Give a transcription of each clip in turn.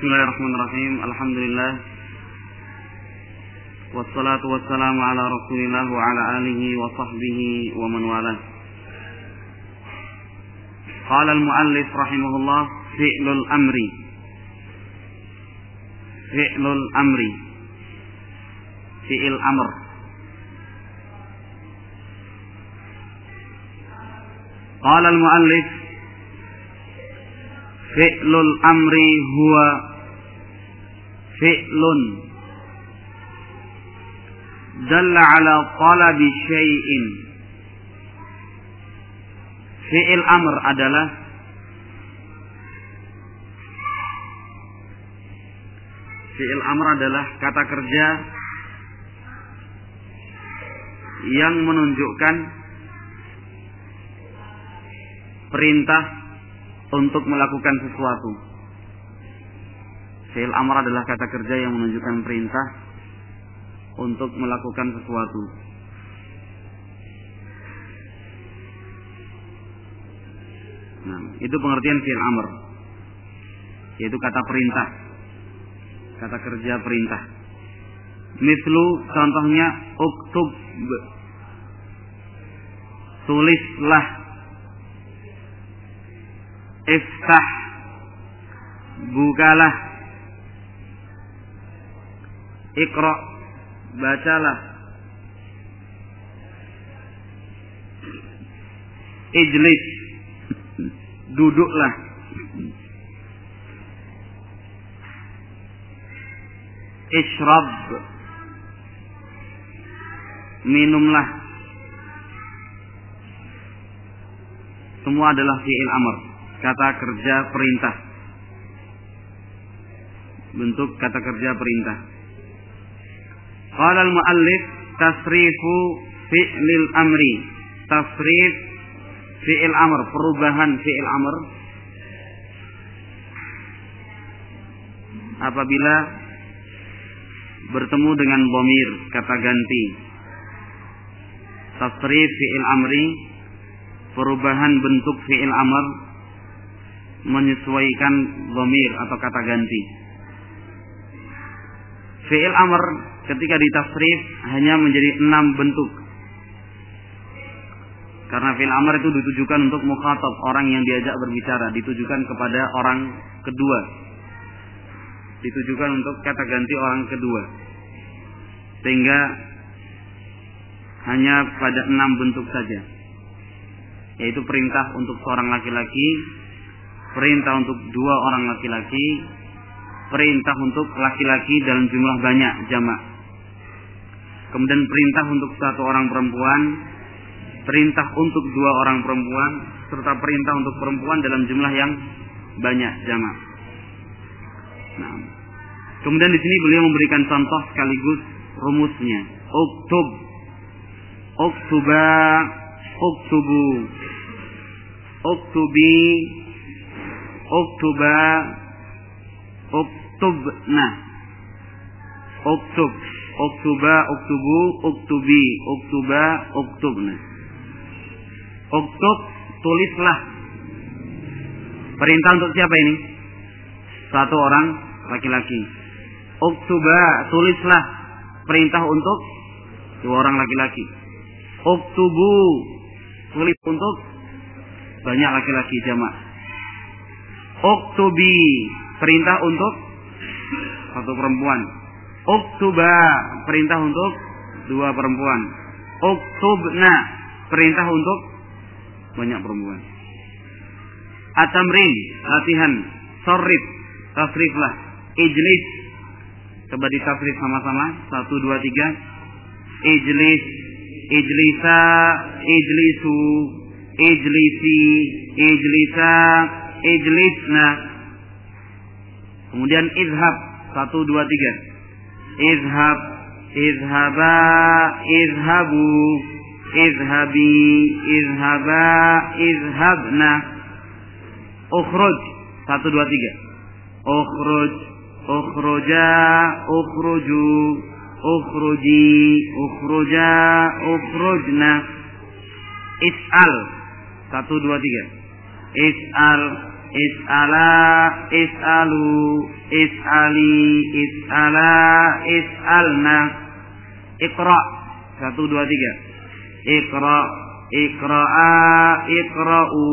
Bismillahirrahmanirrahim. Alhamdulillah. Wassalatu wassalamu ala Rasulillah wa ala alihi wa sahbihi wa man walah. Qala al-muallif rahimahullah fi'lul amri. Fi'lul amri. Fi'il amr. Qala al-muallif fi'lul amri huwa fi'lun dalla ala talabi syai'in fi'il amr adalah fi'il amr adalah kata kerja yang menunjukkan perintah untuk melakukan sesuatu. Fi'il amr adalah kata kerja yang menunjukkan perintah untuk melakukan sesuatu. Nah, itu pengertian fi'il amr. Yaitu kata perintah. Kata kerja perintah. Mislu contohnya uktub tulislah iftah bukalah ikra bacalah. Ijlis. Duduklah. Ishrab. Minumlah. Semua adalah fi'il amr. Kata kerja perintah. Bentuk kata kerja perintah qala al-muallif tasrifu fi'lil amri tasrif fi'il amr perubahan fi'il amr apabila bertemu dengan bomir kata ganti. Tasrif fi'il amri perubahan bentuk fi'il amr menyesuaikan bomir atau kata ganti. fi'il amr ketika ditasrif hanya menjadi enam bentuk. Karena fi'il amr itu ditujukan untuk mukhatab orang yang diajak berbicara. Ditujukan kepada orang kedua. Ditujukan untuk kata ganti orang kedua. Sehingga hanya pada enam bentuk saja. Yaitu perintah untuk seorang laki-laki perintah untuk dua orang laki-laki perintah untuk laki-laki dalam jumlah banyak jamak kemudian perintah untuk satu orang perempuan perintah untuk dua orang perempuan serta perintah untuk perempuan dalam jumlah yang banyak jamak nah, kemudian di sini beliau memberikan contoh sekaligus rumusnya. Uktub uktuba uktubu uktubi uktuba uktubna uktub uktuba uktubu uktubi uktuba uktubna uktub tulislah. Perintah untuk siapa ini? Satu orang laki-laki. Uktuba tulislah. Perintah untuk dua orang laki-laki. Uktubu tulis untuk banyak laki-laki jamak uktubi perintah untuk satu perempuan uktuba perintah untuk dua perempuan. Uktubna perintah untuk banyak perempuan. Atamrin latihan sorrif tasriflah ijlis. Coba ditasrif sama-sama satu dua tiga. Ijlis ijlisa ijlisu ijlisi ijlisa ijlisna. Kemudian izhab satu dua tiga izhab izhaba izhabu izhabi izhaba izhabna ukhruj satu dua tiga. ukhruj ukhruja ukhruju ukhruji ukhruja ukhrujna is'al satu dua tiga. is'al is'ala is'alu is'ali is'ala is'alna. Iqra. Satu dua tiga. Iqra Iqra'a Iqra'u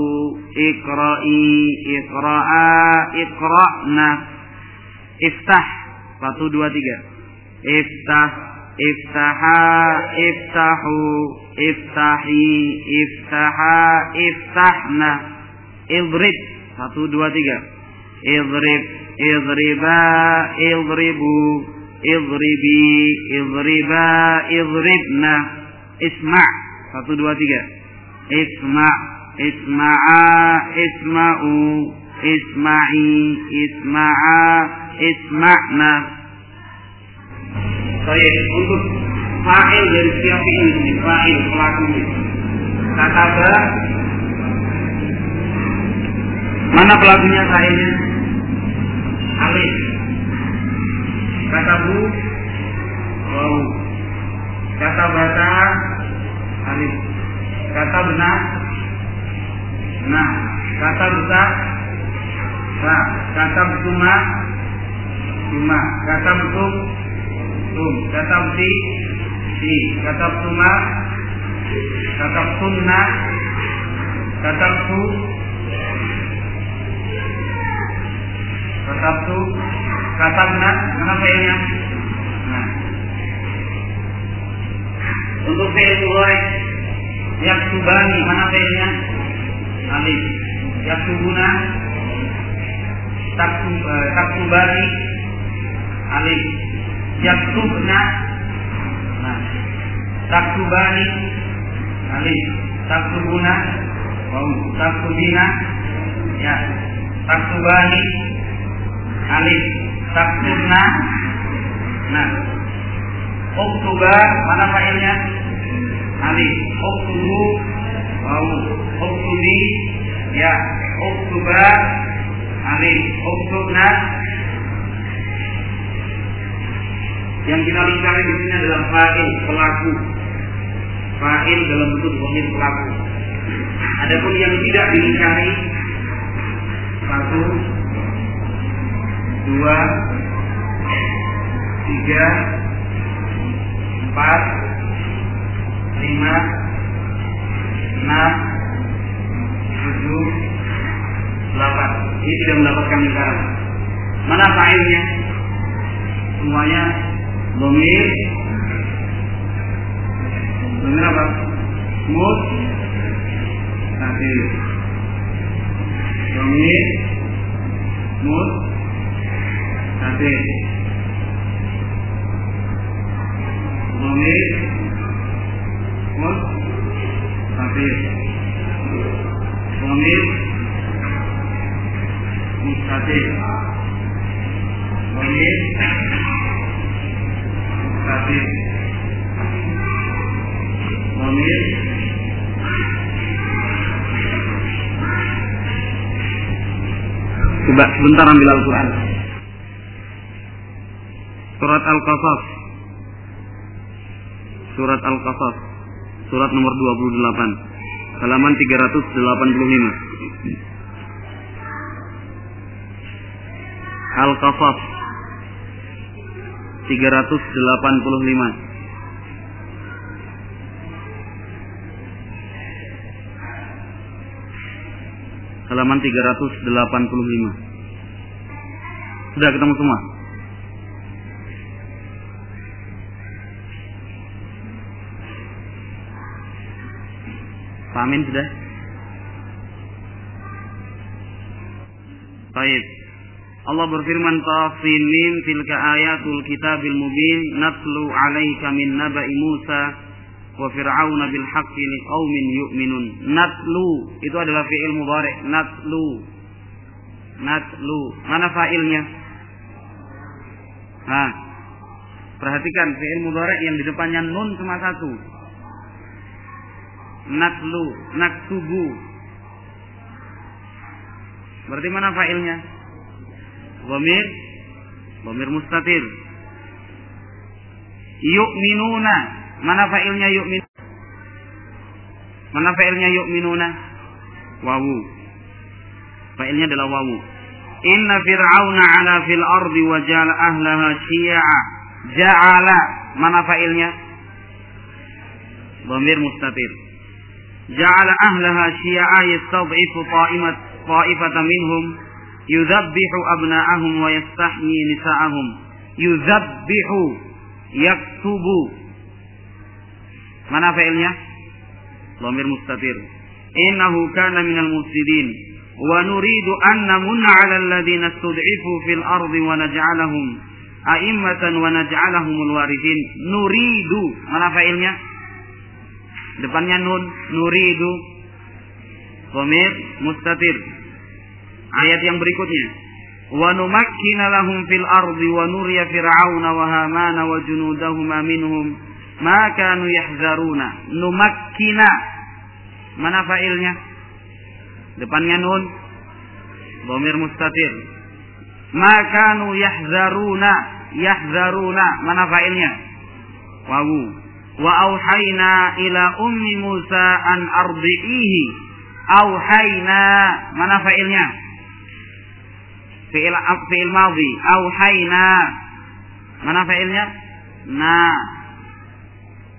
Iqra'i Iqra'a Iqra'na. Iftah. Satu dua tiga. Iftah Iftaha Iftahu Iftahi Iftaha Iftahna. Idrib satu dua tiga. Idrib Idriba Idribu Idribi Idriba Idribna. Isma' satu dua tiga. Isma' Isma'a Isma'u Isma'i Isma'a Isma'na. Baik, untuk fa'il dari siapa ini? Fa'il pelaku. Kataba Mana pelakunya fa'ilnya? Alif. Katabu Wow. Kata bata Alif. Kata benar Nah. Kata besar Nah. Kata betuma Cuma. Kata betul tum kata besi si kata betuma kata sunna kata su kata benar mana failnya nah untuk fail mulai yang subani mana failnya alif yang subuna tak tak subani alif yaktubna nah taktubani alif taktubuna wow taktubina ya taktubani alif taktubna nah oktuba mana failnya? Alif. Oktubu wow oktubi ya. Oktuba alif. Oktubna yang kita lingkari di sini adalah fa'il pelaku. Fa'il dalam bentuk dhamir pelaku. Adapun yang tidak dilingkari satu, dua, tiga, empat, lima, enam, tujuh, delapan. Ini tidak mendapatkan lingkaran. Mana fa'ilnya? Semuanya Domir Domir apa? Mut Tadir Coba sebentar ambil Al-Quran. Surat Al-Qasas. Surat Al-Qasas. Surat nomor 28 Halaman 385 Al-Qasas 385 halaman 385 sudah ketemu semua? Pamin sudah? Baik Allah berfirman Tafinin tilka ayatul kitabil mubin natlu alaika min naba'i Musa wa fir'auna bil haqqi liqaumin yu'minun. Natlu itu adalah fi'il mudhari natlu. Natlu. Mana fa'ilnya? Nah, perhatikan fi'il mudhari yang di depannya nun cuma satu. Natlu, naktubu. Berarti mana fa'ilnya? Dhamir Dhamir mustatir Yu'minuna Mana fa'ilnya yu'min Mana fa'ilnya yu'minuna Wawu Fa'ilnya adalah wawu. Inna fir'auna ala fil ardi wa ja'ala ahlaha syi'a. Ja'ala. Mana fa'ilnya? Dhamir mustatir. Ja'ala ahlaha syi'a yastad'ifu ta'imat ta'ifatan minhum yudhabbihu abna'ahum wa yastahyi nisa'ahum. Yudhabbihu yaktubu. Mana fa'ilnya? Dhamir mustatir. Innahu kana minal mufsidin wa nuridu an namunna 'ala alladziina istud'ifu fil ardi wa naj'alahum a'immatan wa naj'alahumul warithin nuridu mana fa'ilnya depannya nun nuridu dhamir mustatir ayat yang berikutnya wa numakkina lahum fil ardi wa nuriya fir'auna wa hamana wa junudahuma minhum ma kanu mana fa'ilnya Depannya nun. Bomir mustatir. Makanu yahzaruna. Yahzaruna. Mana failnya? Wawu. Wa auhayna ila ummi Musa an ardi'ihi. Auhayna. Mana failnya? Fi'il, fi'il madhi. Auhayna. Mana failnya? Na.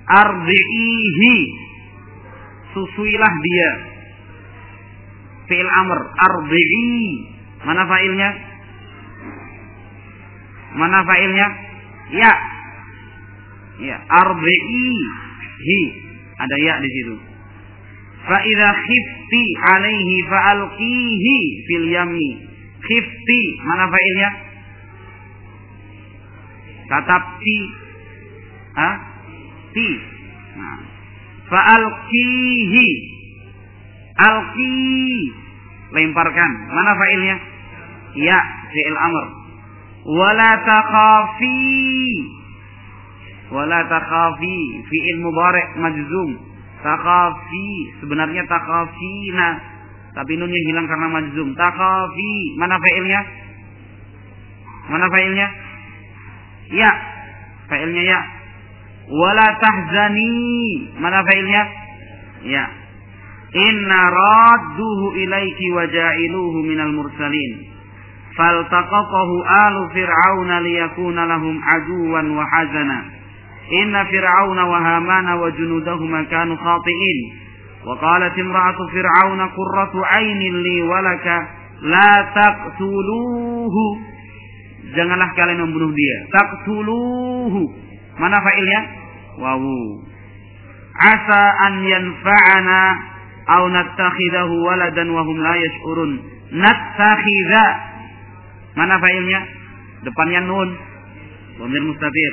Ardi'ihi. Susuilah dia fi'il amr ardi'i mana fa'ilnya mana fa'ilnya ya ya ardi'i ada ya di situ fa idza khifti alaihi fa'alqihi fil yami khifti mana fa'ilnya katabti ha ti nah. fa'alqihi alqi lemparkan. Mana fa'ilnya? Ya, fi'il amr. Wala takhafi. Wala takhafi. Fi'il mubarak majzum. Takhafi. Sebenarnya takhafina. Tapi nunnya hilang karena majzum. Takhafi. Mana fa'ilnya? Mana fa'ilnya? Ya. Fa'ilnya ya. Wala tahzani. Mana fa'ilnya? Ya. Inna radduhu ilaiki wa ja'iluhu minal mursalin. Faltaqatahu alu fir'auna liyakuna lahum aduwan wa hazana. Inna fir'auna wa hamana wa junudahuma kanu khati'in. Qalat imra'atu fir'auna qurratu 'ainin li walaka la taqtuluhu. Janganlah kalian membunuh dia. Taqtuluhu. Mana fa'ilnya? Wawu. Asa an yanfa'ana au nattakhidahu waladan wa hum la yash'urun. Nattakhidha. Mana fa'ilnya? Depannya nun. Dhamir mustatir.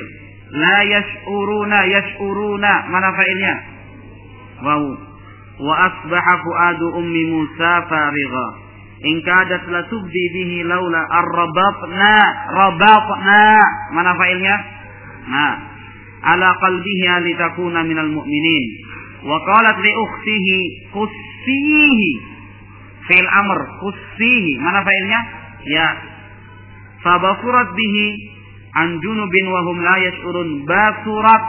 La yash'uruna yash'uruna. Mana fa'ilnya? Waw. Wa fuadu ummi Musa farigha. In kadat la tubdi bihi laula arrabatna rabatna. Mana fa'ilnya? Nah. Ala qalbiha litakuna minal mu'minin. Wa qalat li ukhtihi qussihi. Fi'il amr qussihi. Mana fa'ilnya? Ya. Fabasurat bihi an junubin wa hum la yash'urun. Basurat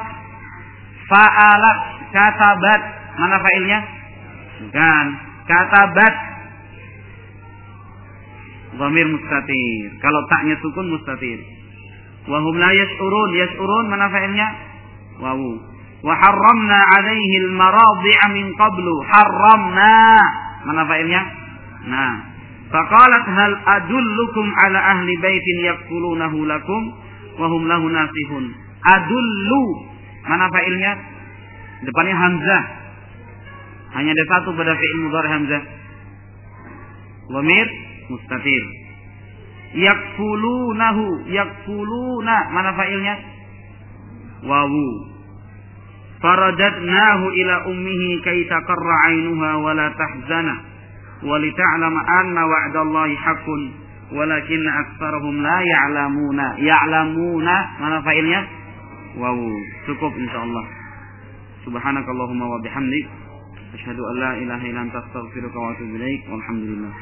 fa'alat katabat. Mana fa'ilnya? Bukan. Katabat. Zamir mustatir. Kalau taknya sukun mustatir. Wahum la yas'urun. Yas'urun mana fa'ilnya? Wawu. Waharramna alaihi al-maradi'a min qablu. Harramna. Mana fa'ilnya? Nah. Faqalat hal adullukum ala ahli baitin yakulunahu lakum. Wahum lahu nasihun. Adullu. Mana fa'ilnya? Depannya Hamzah hanya ada satu pada fi'il mudhari hamzah. Wamir mustatir. Yakfulunahu yakfuluna mana failnya? Wawu. Faradadnahu ila ummihi kay taqarra 'ainuha wa la tahzana. Wa li ta'lama anna wa'dallahi haqqun. Walakin aktsarahum la ya'lamuna. Ya'lamuna. Mana failnya? Wow cukup insyaallah subhanakallahumma wa bihamdik أشهد أن لا إله إلا أنت أستغفرك وأتوب إليك والحمد لله